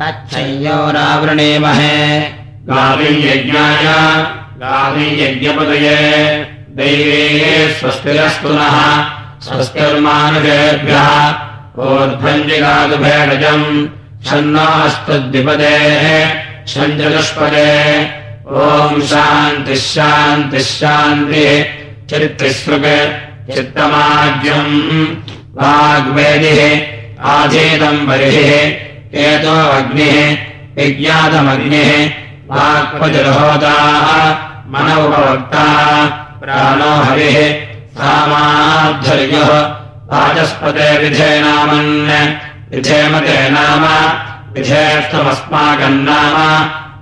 तच्छयोरावृणेमहे गावियज्ञाय, गावियज्ञपदये। दैवे स्वस्तिरस्तु नः। स्वस्तिर्मानुषेभ्यः ऊर्ध्वञ्जिगादुभेडजम् षण्णास्तद्विपदेः षञ्चतुष्पदे ॐ शान्तिः शान्तिः शान्तिः। वाग्वेदिः आधीतम् बर्हिः एतो अग्निः विज्ञातमग्निः वाक्पतिर्होताः मन उपवक्ता प्राणो हरिः सामाद्धर्यः वाचस्पते विधेनामन् विधेमते नाम विधेष्टमस्माकम् नाम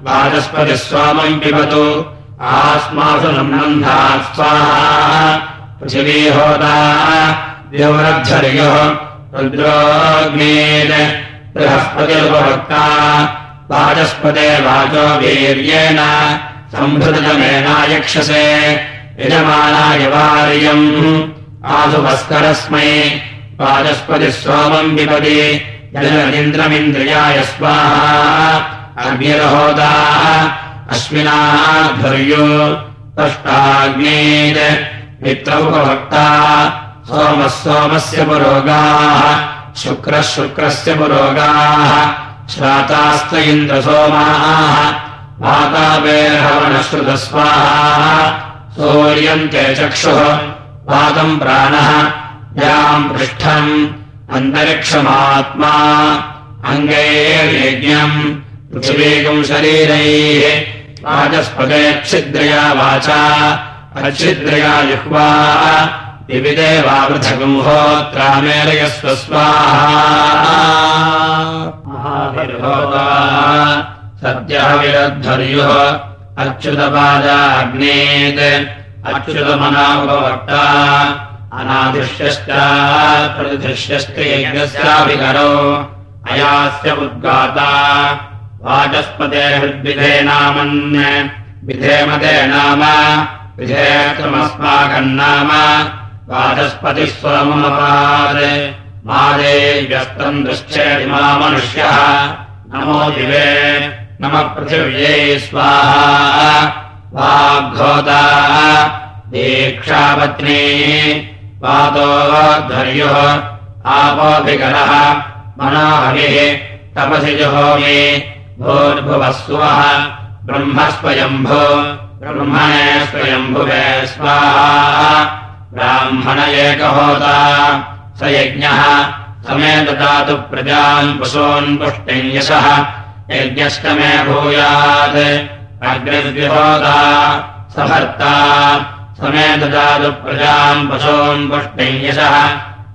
वाचस्पतिः स्वामम् पिबतु आस्मासु सम्बन्धात् स्वाहा पृथिवीहोता द्यौरद्धर्यः रुद्रोग्नेन बृहस्पतिरुपभक्ता वाचस्पते वाचो वीर्येण सम्भृतमेनायक्षसे यजमानाय वार्यम् आसुभस्करस्मै वाचस्पतिः सोमम् विपदि जलनिन्द्रमिन्द्रियाय स्वाहा अग्निरहोदा अश्विनाध्वर्यो तष्टाग्नेत् मित्रमुपभक्ता सोमः सोमस्य पुरोगाः शुक्रः शुक्रस्य पुरोगाः श्रातास्त इन्द्रसोमाः वातापेर्हवनश्रुतस्वाहा सूर्यन्ते चक्षुः वातम् प्राणः याम् पृष्ठम् अन्तरिक्षमात्मा अङ्गैर्यज्ञम् पृथिवीकम् शरीरैः वाचस्पदे छिद्रया वाचा अच्छिद्रया जिह्वा विविदे वा पृथगुम्होत्रामेलयस्व स्वाहा। सद्यः विरध्वर्युः अच्युतपादाग्नेत् अच्युतमनापवक्ता अनादिश्यश्च प्रतिदृश्यश्च यज्ञस्याभिकरो। अयास्य उद्गाता। वाचस्पते हृद्विधे नामन् विधेमते नाम। विधेयत्वमस्माकम् नाम वाचस्पतिः स्वमपाद मादे व्यस्तम् दृश्चेदिमा मनुष्यः नमो दिवे नमः पृथिव्यै स्वाहा। वाग्भोता दीक्षापत्नी पातोध्वर्युः आपोऽभिकरः मनोहरिः तपसि जुहोमि भूर्भुवः स्वः। ब्रह्मस्वयम्भो ब्रह्मणे स्वयम्भुवे स्वाहा ब्राह्मण एकहोता स यज्ञः समे ददातु प्रजाम् पशून् पुष्टिम् यशः। यज्ञश्चमे भूयात्। अग्निर्विहोदा स भर्ता। समे ददातु प्रजाम् पशून् पुष्टिम् यशः।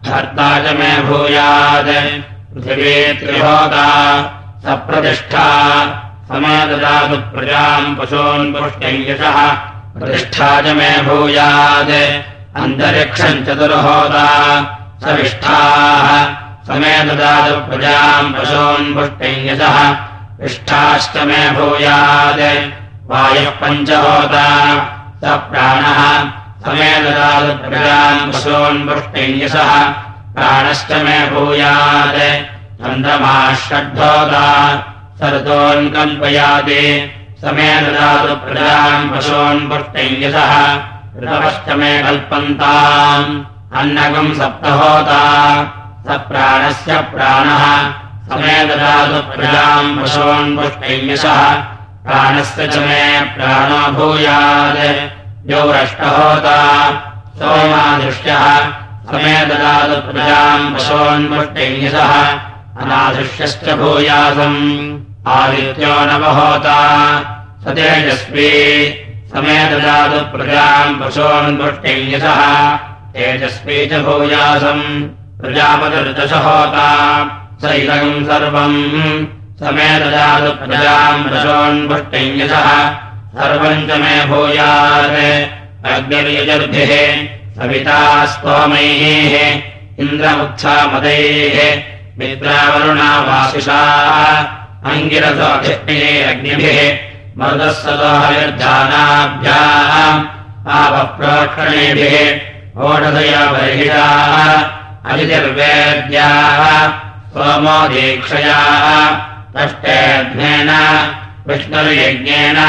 भर्ता च मे भूयात्। पृथिवी त्रिहोता स प्रतिष्ठा। समे ददातु प्रजाम् पशून् पुष्टिम् यशः। प्रतिष्ठा च मे भूयात्। अन्तरिक्षम् चतुर्होता सविष्ठाः समे ददातु प्रजाम् पशून् पुष्टिम् यशः विष्ठाश्च मे भूयात् वायुः पञ्चहोता स प्राणः समे ददातु प्रजाम् पशून् पुष्टिम् यशः प्राणश्च मे भूयात् चन्द्रमाः षड्भोता स ऋतोऽन्कल्पयाति समे ददातु प्रजाम् पशून् पुष्टिम् यशः मे कल्पन्ताम् अन्नकम् सप्तहोता। स प्राणस्य प्राणः। समे ददातु प्रजाम् पुष्टिम् यशः। प्राणस्य च मे प्राणो भूयात्। द्यौरष्टहोता सोमादृष्ट्यः समे ददातु प्रजाम् पशून् पुष्टिम् यशः। अनादृश्यश्च भूयासम्। आदित्यो नवहोता। स तेजस्वी समे ददातु प्रजाम् यशः तेजस्वी च भूयासम्। प्रजापतिर्दशहोता। स इदम् सर्वम्। समे ददातु प्रजाम् पशून् पुष्टिम् यशः सर्वम् च मे भूयात्। अग्निर्यजर्भिः। सविता स्तोमैः। इन्द्रमुत्थामदैः। मित्रावरुणावासिषा अङ्गिरसोऽधिष्णिः अग्निभिः मरुदस्सदोहविर्धानाभ्याम् आपप्रोक्षणेभिः ओषधया बर्हिषाः अजितिर्वेद्याः सोमो दीक्षया अष्टेऽध्नेन विष्णुर्यज्ञेन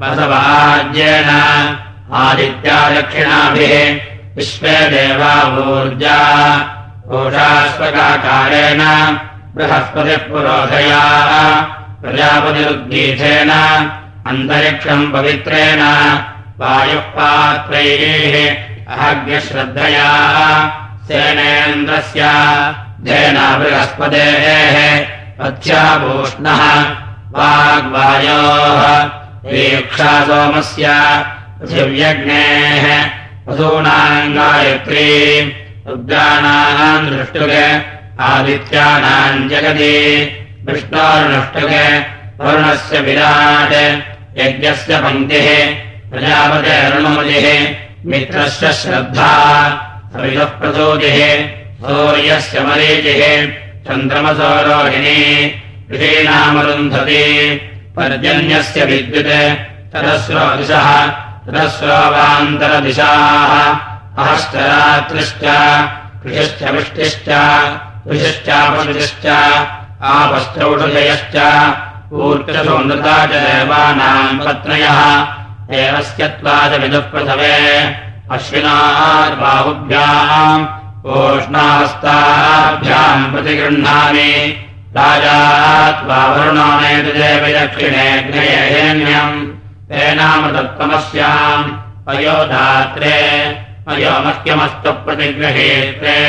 वसवाज्येन आदित्यादक्षिणाभिः विश्वे देवावूर्जा घोषास्वकाकारेण बृहस्पतिः पुरोधया प्रजापतिरुद्गीतेन अन्तरिक्षम् पवित्रेण वायुःपात्रैः अहज्ञश्रद्धया सेनेन्द्रस्य धेना बृहस्पतेः पथ्याभूष्णः वाग्वायोः दीक्षा सोमस्य पृथिव्यग्नेः वसूनाम् गायत्री रुद्राणाम् दृष्टुगे आदित्यानाम् जगति विष्णोर्नष्टुगे वरुणस्य विराट् यज्ञस्य पङ्क्तिः प्रजापतेरुणमतिः मित्रस्य श्रद्धा सविदः प्रचोदिः सूर्यस्य मरीचिः चन्द्रमसौरोहिणी ऋषीणामरुन्धति पर्जन्यस्य विद्युत् तरस्रो दिशः तरस्रोवान्तरदिशाः अहश्चरात्रिश्च कृषिश्च वृष्टिश्च ऋषिश्चापतिश्च आपश्चौषधयश्च ऊर्जसौन्दता च देवानाम् पत्नयः। देवस्यत्वादविदुःप्रथवे अश्विनार्बाहुभ्याम् ओष्णाहस्ताभ्याम् प्रतिगृह्णामि। राजा त्वा वरुणानेतुदेव दक्षिणेऽग्नयेन्यम् तेनामृतत्वमस्याम् अयोधात्रे अयोमह्यमस्तु प्रतिगृहेत्रे।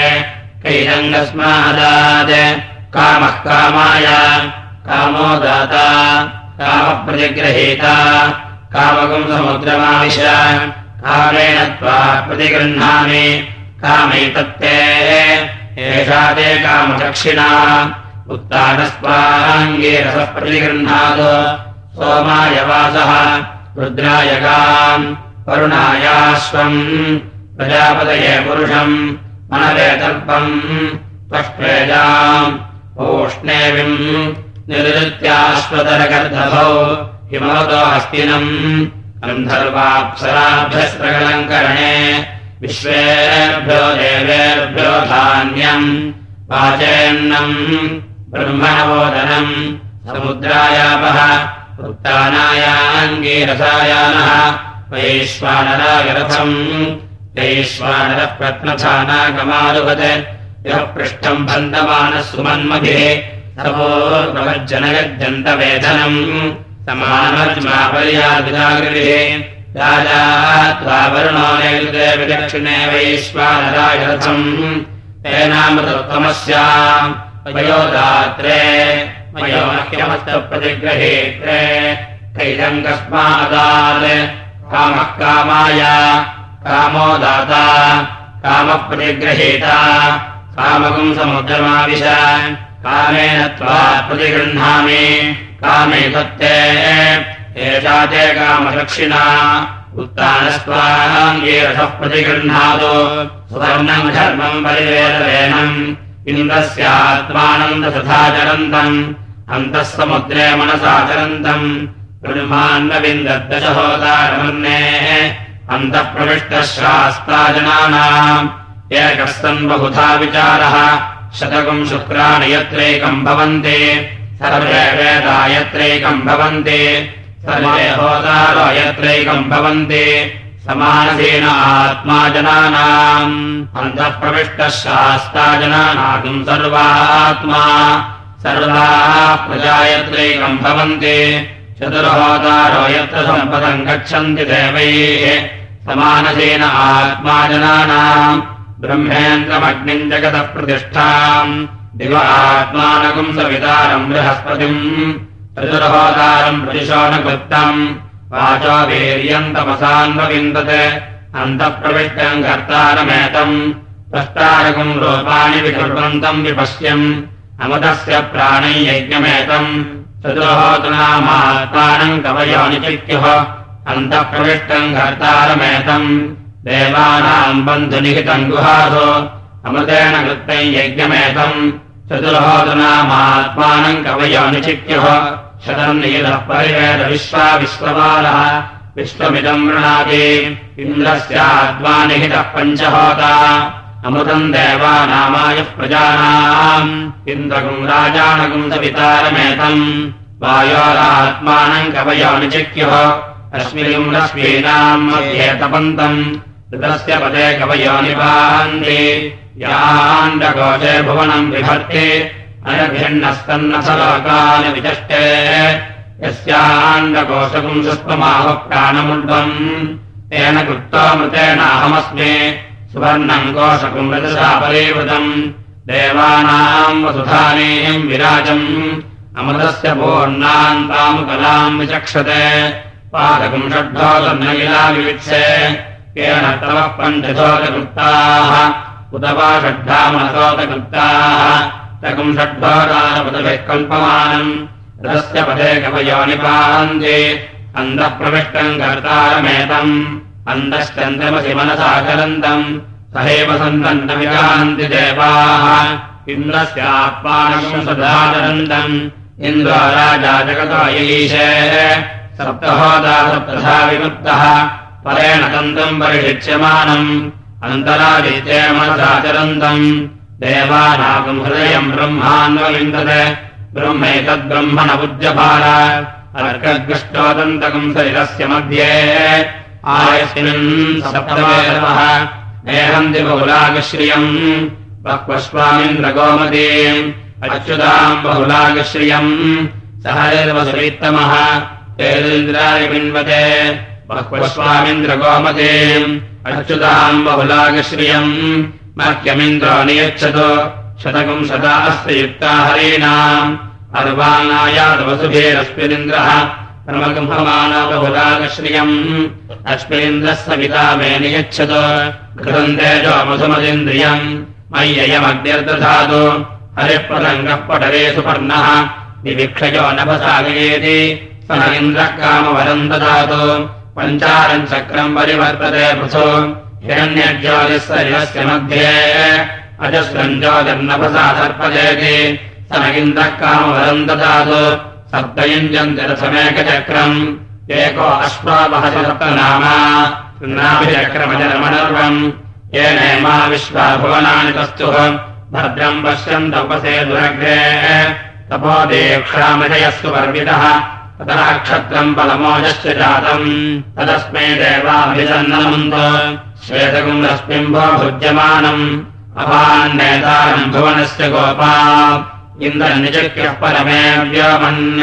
कैरङ्गस्मादात् कामः कामाय। कामो दाता। कामप्रतिगृहीता। कामकम् समुद्रमाविश कामेण त्वा प्रतिगृह्णामि। कामैतत्ते। एषा ते कामदक्षिणा। उत्तानस्वाङ्गीरसः प्रतिगृह्णात् सोमाय वासः। रुद्रायकाम् करुणायाश्वम् प्रजापतये पुरुषम्। मनवेतर्पम् त्वष्पेजाम् ओष्णेविम् निरुत्याश्वतरगर्दभौ हिमवतो हस्तिनम् गन्धर्वाप्सराभ्यस्त्रकलङ्करणे विश्वेभ्यो देवेभ्यो धान्यम् वाचेन्नम् ब्रह्मणवोदनम् समुद्रायापः उत्तानायाङ्गीरसायानः वैश्वानरागरथम् वैश्वानरः प्रत्नथानागमारुवत् पृष्ठम् बन्दमानः सुमन्मभिः सर्वोर्भवज्जनगज्जन्तवेधनम् समानमर्यादिदागृभिः राजा त्वा वरुणो नेतुते विदक्षिणे वैश्वानरागरथम् तेनामृतोत्तमस्याम् वयोदात्रे वयोमह्यमस्तप्रतिग्रहेत्रे कैदम् कस्मादात् कामः कामाय कामो दाता कामप्रतिग्रहेता कामकम् समुद्रमाविश। कामेन त्वा प्रतिगृह्णामि। कामे तत्ते एषा ते कामदक्षिणा उत्तानस्त्वाङ्गीरसः प्रतिगृह्णातु। सुवर्णम् धर्मम् परिवेदवेनम्। इन्द्रस्यात्मानन्दसथाचरन्तम् अन्तः समुद्रे मनसाचरन्तम् ब्रह्मान्नविन्दद्दशहोदारमन्नेः अन्तः प्रविष्टः शास्ता सन् बहुधा विचारः। शतकम् शुक्राणि यत्रैकम् भवन्ति। सर्वे वेदा यत्रैकम् भवन्ति। सर्वे होदारो यत्रैकम् भवन्ति। समानसेन आत्मा जनानाम्। अन्तः प्रविष्टः शास्ता जनानाम् सर्वात्मा सर्वाः प्रजा यत्रैकम् भवन्ति। चतुर्होदारो यत्र सम्पदम् गच्छन्ति देवैः। समानसेन आत्मा जनानाम् ब्रह्मेन्द्रमग्निम् जगतः प्रतिष्ठाम्। दिव आत्मानकम् सवितारम् बृहस्पतिम्। चतुर्होदारम् प्रतिशोनकृत्तम् वाचो वीर्यम् तमसान्वविन्दत् अन्तःप्रविष्टम् कर्तारमेतम्। प्रष्टारकम् रूपाणि विकुर्वन्तम् विपश्यम्। अमृतस्य प्राणै यज्ञमेतम्। चतुर्होतनामात्मानम् कवयो निचित्युः। अन्तःप्रविष्टम् कर्तारमेतम् देवानाम् बन्धुनिहितम् गुहासो अमृतेन कृत्तम् यज्ञमेतम् चतुर्होतनामात्मानम् निचित्युः शतम् नियतः परिवेद विश्वा विश्वबालः विश्वमिदम् वृणाति इन्द्रस्यात्मा निहितः पञ्चहोता अमृतम् देवानामायः प्रजानाम् इन्द्रकुम् राजानकुम् सवितारमेतम् वायोरात्मानम् कवयो निचिक्युः अस्मिन् रश्मीनाम् मध्ये तपन्तम् ऋतस्य पदे कवयो निपान्ति याण्डकोशे भुवनम् विभर्ति। अनभिन्नस्तन्नसलोकानि विचष्टे यस्याण्डकोशकुम् सुष्माहुः प्राणमुण्डम् तेन कृत्वामृतेनाहमस्मि सुवर्णम् कोशकुम् रजसा परिवृतम्। देवानाम् वसुधानीम् विराजम्। अमृतस्य पूर्णान्तामुकलाम् विचक्षते। पादकम् षड्ढोतर्नगिला विवित्से केन तवः पञ्चशोतकृप्ताः उत वा षड्ढामसोतकृप्ताः तकम् षड्ढोरारपदभिः कल्पमानम्। रथस्य पदे कवयो निपान्ति। अन्तः प्रविष्टम् कर्तारमेतम्। अन्तश्चन्द्रमसि मनसा चलन्तम् सहैव सन्तम् न विजानन्ति देवाः इन्द्रस्यात्मानम् सदाचरन्तम् इन्द्रो राजा जगतो यीशे सप्तहोदा सप्तधा विमुक्तः परेण ब्रह्मान्वविन्दते ब्रह्मैतद्ब्रह्मण उद्यभार अर्कद्गष्टोदन्तकम् शरीरस्य मध्ये। आयस्मिन् सप्तमेतमः एहन्ति बहुलागश्रियम्। बह्वस्वामिन्द्रगोमतीम् अच्युताम् बहुलागश्रियम्। सहैर्वसुवित्तमः तेन्द्राय पिन्वते बह्वस्वामिन्द्रगोमतीम् अच्युताम् बहुलागश्रियम्। मह्यमिन्द्रो नियच्छतु। शतकम् शता अस्य युक्ता हरीणाम् अर्वाणायादवसुभेरस्मिनिन्द्रः परमगृहमाना बहुलागश्रियम्। अस्मिनिन्द्रः सविता मे नियच्छत। तेजो मधुमदिन्द्रियम्। मय्ययमग्निर्दधातु हरिःपतङ्गः पटरे सुपर्णः। विविक्षयो नभसागयेति। स इन्द्रः कामवरम् ददातु पञ्चारम् चक्रम् परिवर्तते पृथो। हिरण्यज्योतिः मध्ये। अजस्रम् ज्योतिर्नभसा सर्पजेति स न इन्द्रः कामवरम् ददातु। सप्तयुञ्जन्तिरसमेकचक्रम् एको अश्वावहसर्पनामा नाभिचक्रमजरमनर्वम् येनेमा विश्वाभुवनानि तस्तुः। भद्रम् पश्यन्तपसे दुरग्रे तपोदीक्षामजयस्तु वर्वितः ततः क्षत्रम् बलमोजश्च जातम्। तदस्मै देवाभिसन्नमन्त। श्वेतकम् रश्मिम्भो भुज्यमानम् अभान्नेतारम् भुवनस्य गोपा। इन्द्रनिचक्यः परमे व्योमन्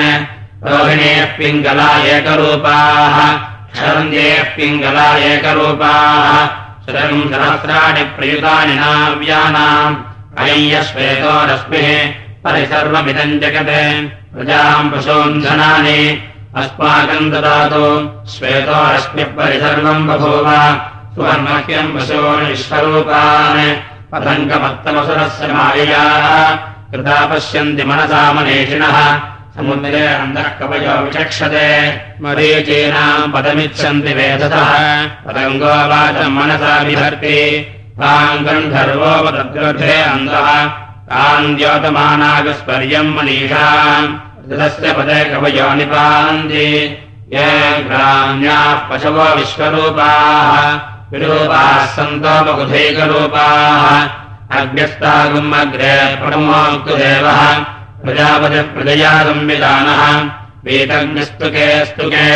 रोहिणेः पिङ्गला एकरूपाः। शरन्त्येः पिङ्गला एकरूपाः। शतम् सहस्राणि प्रयुतानि नाव्यानाम्। अय्य श्वेतो रश्मिः परिसर्वमिदम् जगते प्रजाम् पशून् धनानि अस्माकम् ददातु। श्वेतो रश्मिः परिसर्वम् बभूव। सुवर्मह्यम् पशून् विश्वरूपान् पतङ्गमत्तमसुरस्य मायया कृता पश्यन्ति मनसा मनीषिणः। समुद्रे अन्तः कवयो विचक्षते। मरीचीनाम् पदमिच्छन्ति वेदतः पतङ्गो वाचम् मनसा बिभर्ति ताम् गन्धर्वोपतद्गर्भे अन्तः ताम् द्योतमानागस्पर्यम् मनीषाम् ऋतस्य पदे निपान्ति ये ग्राम्याः पशवो विश्वरूपाः। विरूपाः सन्तोपकुधैकरूपाः अभ्यस्तागुम् अग्रे परमोक्तुदेवः प्रजापतिः प्रजया संविधानः वेतज्ञस्तुके स्तुके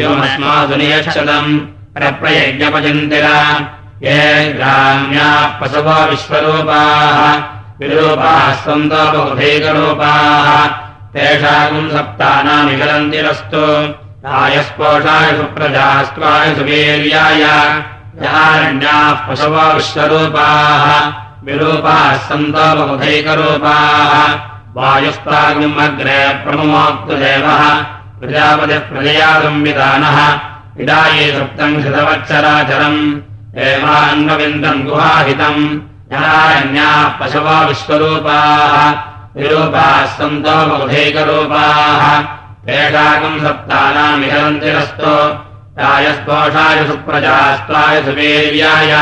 योमस्मासु नियच्छतम् प्रप्रयज्ञपचिन्तिर ये ग्राम्याः पशवो विश्वरूपाः। विरूपाः सन्तोपकुधैकरूपाः तेषाम् सप्तानामिकलन्तिरस्तु आयस्पोषाय सुप्रजास्त्वाय सुवीर्याय। यारण्याः पशवो विश्वरूपाः। विरूपाः सन्तोपकुधैकरूपाः वायुस्ताग्निम् अग्रे प्रमुमोक्तुदेवः प्रजापतिः प्रजया संविधानः इडाये सुप्तम् शतवत्सराचरम्। एवान्वविन्दम् गुहाहितम्। यारण्याः पशवो विश्वरूपाः विरूपाः सन्तोपकुधैकरूपाः तेषाकम् सप्तानामिहरन्तिरस्तो। रायस्पोषाय सुप्रजास्त्वाय सुवीर्याय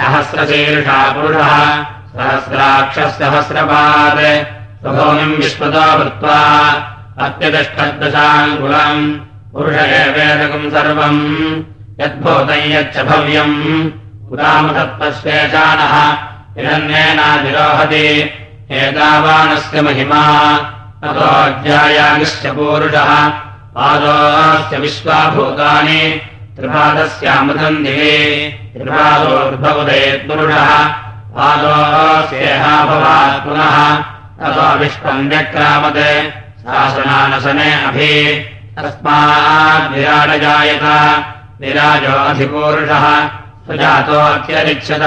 सहस्रशीर्षा पुरुषः। सहस्राक्षः सहस्रपात् स्वभूमिम् विश्वतो भूत्वा। अत्यतिष्ठद्दशाङ्कुलम्। पुरुष एवेदकम् सर्वम्। यद्भूतम् यच्च भव्यम्। पुरामसत्त्वस्वेशानः हिरण्येनाधिरोहति एतावानस्य महिमा। ततोऽध्यायागिश्च पूरुषः। पादोऽस्य विश्वाभूतानि। त्रिपादस्यामृतम् दिवे। त्रिपादोर्भवदेत्पुरुषः पादोऽस्येहाभवात् पुनः। ततो विश्वम् व्यक्रामत्। शासनानसने अभि। तस्माद्विराडजायत विराजोऽधिपूरुषः सुजातोऽत्यरिच्छत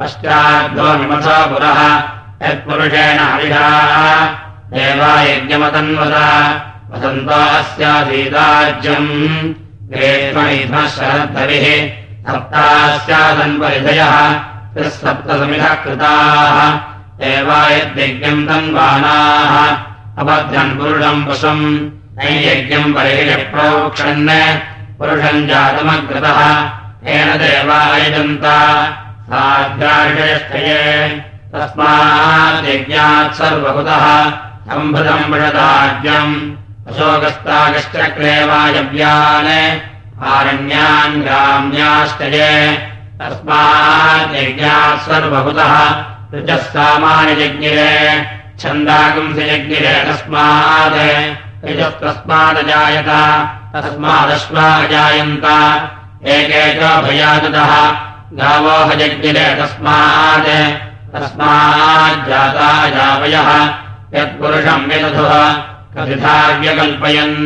पश्चाद्भो विमथो पुरः यत्पुरुषेण देवायज्ञमतन्वत वसन्तो अस्यासीताज्यम्। ग्रेष्मणिध्मः शरद्धविः सप्तास्यादन्वरिधयः त्रिसप्तसमिधः कृताः। देवायद्यज्ञम् तन्वानाः अपद्यन् पुरुषम् वशम्। नैयज्ञम् परिहिप्रोक्षन् पुरुषम् जातमग्रतः। येन देवायजन्त साध्याषयस्थये तस्माद्यज्ञात् सर्वहुतः सम्भृतम् विषदाज्ञम् अशोकस्तागश्चक्रे आरण्यान् ग्राम्याश्चये तस्माद्यज्ञात् सर्वहुतः ऋजः सामान्यजज्ञिरे छन्दागुंसि यज्ञिरे तस्मात् ऋजस्तस्मादजायत तस्मादश्वाजायन्त। अजायन्त एकेकोभयादतः गावोहयज्ञिरे तस्मात् तस्माज्जाता जावयः यत्पुरुषम् विदधुः कथिताव्यकल्पयन्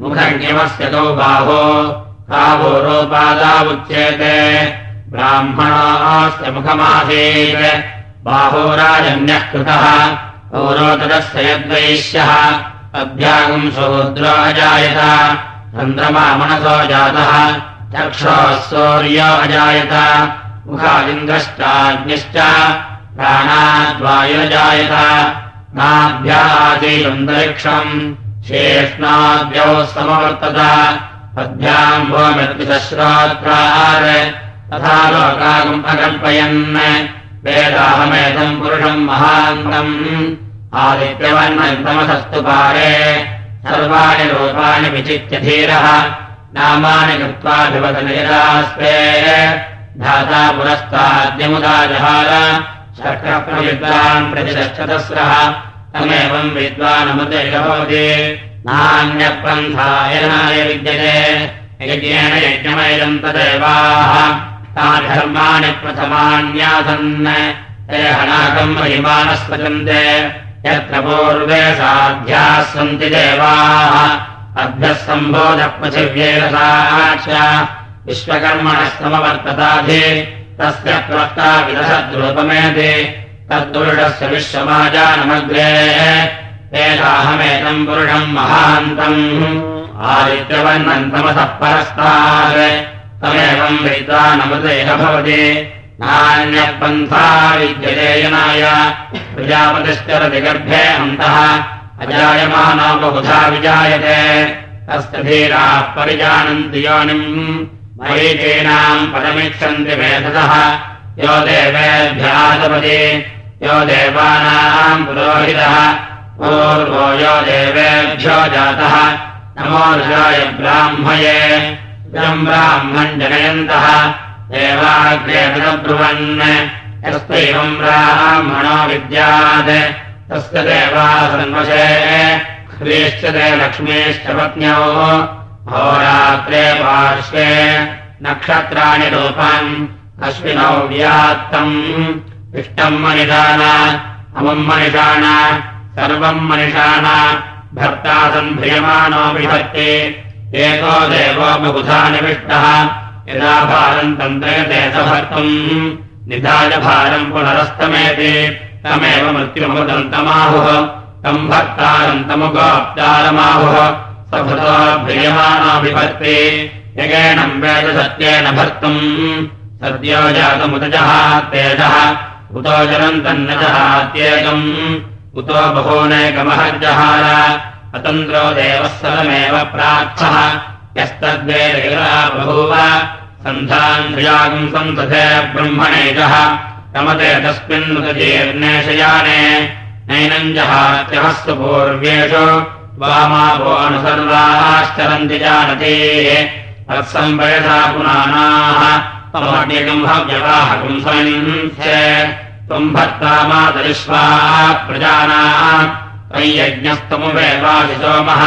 मुखज्ञमस्य तौ बाहो कावोरोपादावुच्येते ब्राह्मणास्य मुखमासीत् बाहोराजन्यः कृतः पौरोतरस्य यद्वैश्यः अभ्यागम् शूद्रो अजायत चन्द्रमा मनसो जातः चक्षोः सौर्यो अजायत मुखादिन्द्रश्चाग्निश्च प्राणाद्वायुजायत। नाभ्यादिन्दरिक्षम् शेष्णाद्यौ समवर्तत पद्भ्याम् भोमिर्विश्रोत्रात् तथा लोकागम् अकल्पयन्। वेदाहमेतम् पुरुषम् महान्तम्। आदित्यवर्णन्तमसस्तु पारे। सर्वाणि रूपाणि विचित्य धीरः। नामानि कृत्वाभिवदनयदास्ते। धाता पुरस्ताद्यमुदा जहार प्रतिदक्षतस्रः तमेवम् विद्वानमुदे भवति नान्यपन्थायनाय विद्यते। यज्ञेन यज्ञमैदम् तदेवाः। तानि धर्माणि प्रथमान्यासन्। ते हनाकम् महिमानस्पचन्ते यत्र पूर्वे साध्याः सन्ति देवाः। अभ्यः सम्बोधः पृथिव्येरसाक्ष विश्वकर्मणः समवर्तताधि तस्य त्वक्ता विदधद्रूपमेति तद्दुरुषस्य विश्वमाजानमग्रे वेदाहमेतम् पुरुषम् महान्तम्। आदित्यवर्णन्तमसः परस्तात् तमेवम् विद्वानमृतेह भवति। नान्यपन्था विद्यतेयनाय प्रजापतिश्चरति गर्भे अन्तः अजायमानो बहुधा विजायते। तस्य धीराः परिजानन्ति योनिम् मरीचीनाम् पदमिच्छन्ति वेधसः यो देवेभ्यादपति यो देवानाम् पुरोहितः। पूर्वो यो देवेभ्यो जातः। नमो ऋषाय ब्राह्मये। इदम् ब्राह्मम् जनयन्तः। देवाग्रे ब्रुवन् यस्त्वैवम् ब्राह्मणो विद्यात्। तस्य देवासन्वशे ते लक्ष्मीश्च पत्न्यौ होरात्रे पार्श्वे नक्षत्राणि रूपम् अश्विनौ व्यात्तम् इष्टम् मनिषाण अमुम् मनिषाण सर्वम् मनिषाण भर्ता सन्ध्रियमाणो विभक्ति। एको देवो बहुधा निविष्टः यदा भारम् तन्त्रयते स भर्तुम् निधाय भारम् पुनरस्तमेति तमेव मृत्युमुदन्तमाहुः तम् भक्तारन्तमुगोप्तारमाहुः स भृतो भ्रियमाणो विभक्ति यगेणम् वेद सत्येन भर्तुम्। सद्यो जातमुदजः तेजः। उतो जनन्तम् न जहात्येकम् उतो बहूनेकमहज्जहार अतन्द्रो देवः सदमेव प्रार्थः यस्तद्वेदगिरा बभूव। सन्धान्ध्रियागम् सन्तथे ब्रह्मणेजः। रमते तस्मिन्नुतजीर्णेशयाने नैनम् जहात्यहस्तु पूर्व्येषु तत्सम्पयसा पुनानाः त्वम् भर्ता मातरिष्वा प्रजाना। त्वयि यज्ञस्तमुवेवादिसोमः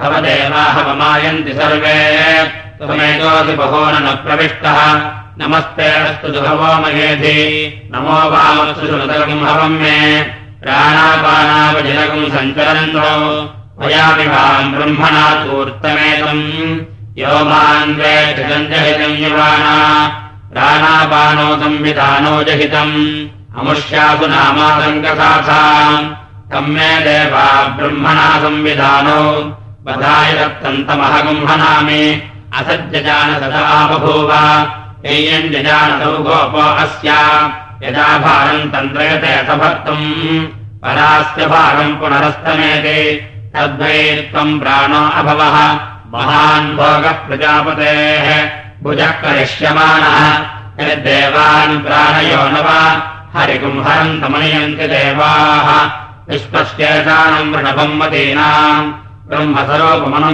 भवदेवाहवमायन्ति सर्वे। त्वमेतोऽसि बहो न प्रविष्टः। नमस्ते अस्तु दुहवो मयेधि। नमो वामस्तु सुतगम् हवम् मे। प्राणापानावजनकम् सञ्चरन्तो वयामि वाम् ब्रह्मणा तूर्तमेतम् यो मान्वेहितम् जहितम् युवाना। प्राणापानो संविधानो जहितम्। अमुष्यासु नामासङ्कसाथाम् तम् मे देवा ब्रह्मणा संविधानो। वधाय दत्तन्तमहगुम्हनामि असज्जजानसदा बभूव गोपो अस्या। यदा भारम् तन्त्रयते सभक्तम्। परास्य भारम् पुनरस्तमेते तद्वै त्वम् प्राणो अभवः। महान् भोगः प्रजापतेः। भुजः करिष्यमाणः। यद्देवान् प्राणयो न वा। हरिकुम्हरम् तमनयन्ति देवाः। विश्वस्येतानम् वृणभम् मतीनाम् ब्रह्मसरोपमनुमेतमागात्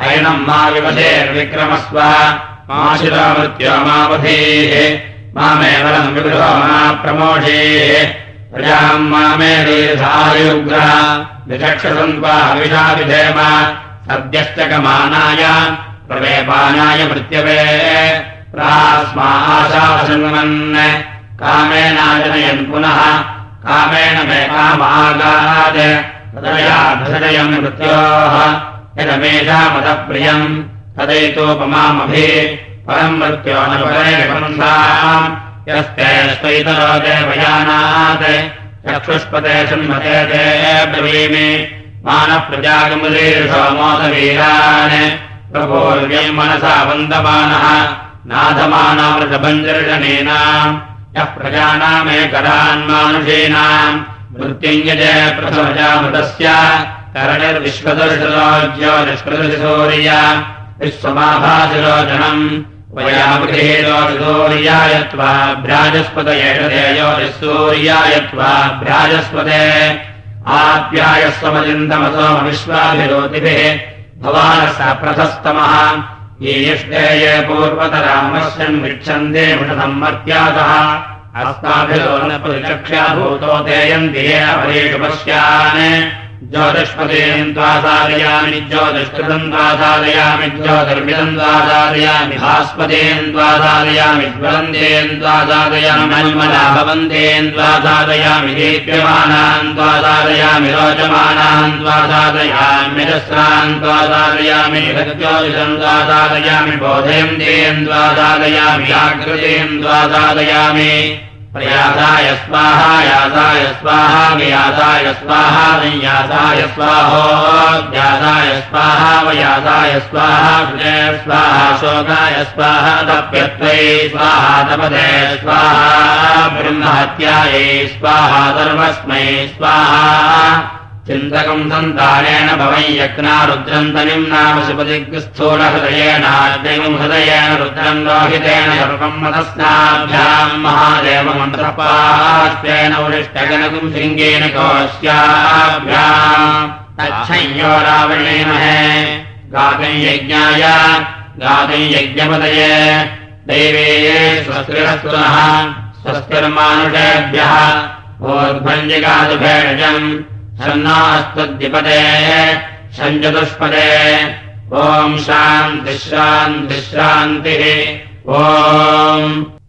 ऐनम् मा विवशेर्विक्रमस्व। माशिरामृत्यो मावधेः मामेव विगृहो मा प्रमोषेः प्रजाम् मामे दीर्घायुग्रः विचक्षसन्त्वा विषाविधेम सद्यश्च कमानाय प्रवेपानाय मृत्यवे प्रास्माशासन्वन् कामेनाजनयन् पुनः कामेण मे कामागात् तदयाभृदयम् मृत्योः यदमेषामतप्रियम् तदैतोपमामभि परम् मृत्यो न परे यस्ते स्वैतरो देवयानात् चक्षुष्पते शृण्वते ते ब्रवीमि। मानः प्रजागमुदीर्षोमोदवीरान् प्रभोर्यम् मनसा वन्दमानः नाथमानामृतभञ्जर्षणीनाम् यः प्रजानामेकरान्मानुषीणाम् मृत्युञ्जय प्रथमजामृतस्य करणिर्विश्वदर्शरोज्यो निष्कृतसूर्य विश्वमाभासिरोचनम् वयामृतिरोचसूर्यायत्वा भ्राजस्पत एषदेयो सूर्यायत्वा भ्राजस्पते आप्यायस्वमचिन्तमसोमविश्वाभिरोतिभिः भवानः स प्रथस्तमः। ये इष्टे ये पूर्वतरामश्यन् वीक्षन्ते मृषसम्मर्त्यातः अस्माभिरो न प्रतिचक्ष्या भूतो तेयन्ति ये अपरेषु पश्यान् ज्योतिष्पदेन् द्वासादयामि ज्योतिष्कृतम् द्वासादयामि ज्योतिर्मिदम् द्वासादयामि भास्पदेन् द्वासादयामि ज्वलन्तेन् द्वासादयामि मन्मना भवन्तेन् द्वासादयामि दीप्यमानान् द्वासादयामि रोचमानान् द्वासादयाम्यजस्रान् द्वासादयामि ज्योतिषम् द्वासादयामि बोधयन्तेन् द्वासादयामि जागृतेन् द्वासादयामि प्रयासाय स्वाहा यासाय स्वाहा व्यासाय स्वाहा संयासाय स्वाहोद्यासाय स्वाहा वयासाय स्वाहा हृदय स्वाहा शोकाय स्वाहा तप्यत्वै स्वाहा तपदे स्वाहा ब्रह्महत्यायै स्वाहा सर्वस्मै स्वाहा चिन्तकम् सन्तानेन भवै यज्ञा रुद्रन्तनिम् नाम शिपदिग्स्थूलहृदयेनाग्निम् हृदयेन रुद्रम् लोहितेन सर्वम् मदस्नाभ्याम् महादेवमन्त्रपास्तेन उरिष्टगनकुम् शृङ्गेन कोश्याभ्याम्। तच्छय्यो रावणेन हे गातम् यज्ञाय गातम् यज्ञपदये दैवे स्वस्तिरस्तुनः स्वस्तिर्मानुषेभ्यः। ओर्भञ्जिकादुभेषजम् षण्णास्तद्विपदे षञ्चतुष्पदे ॐ शान्तिश्रान्तिश्रान्तिः ॐ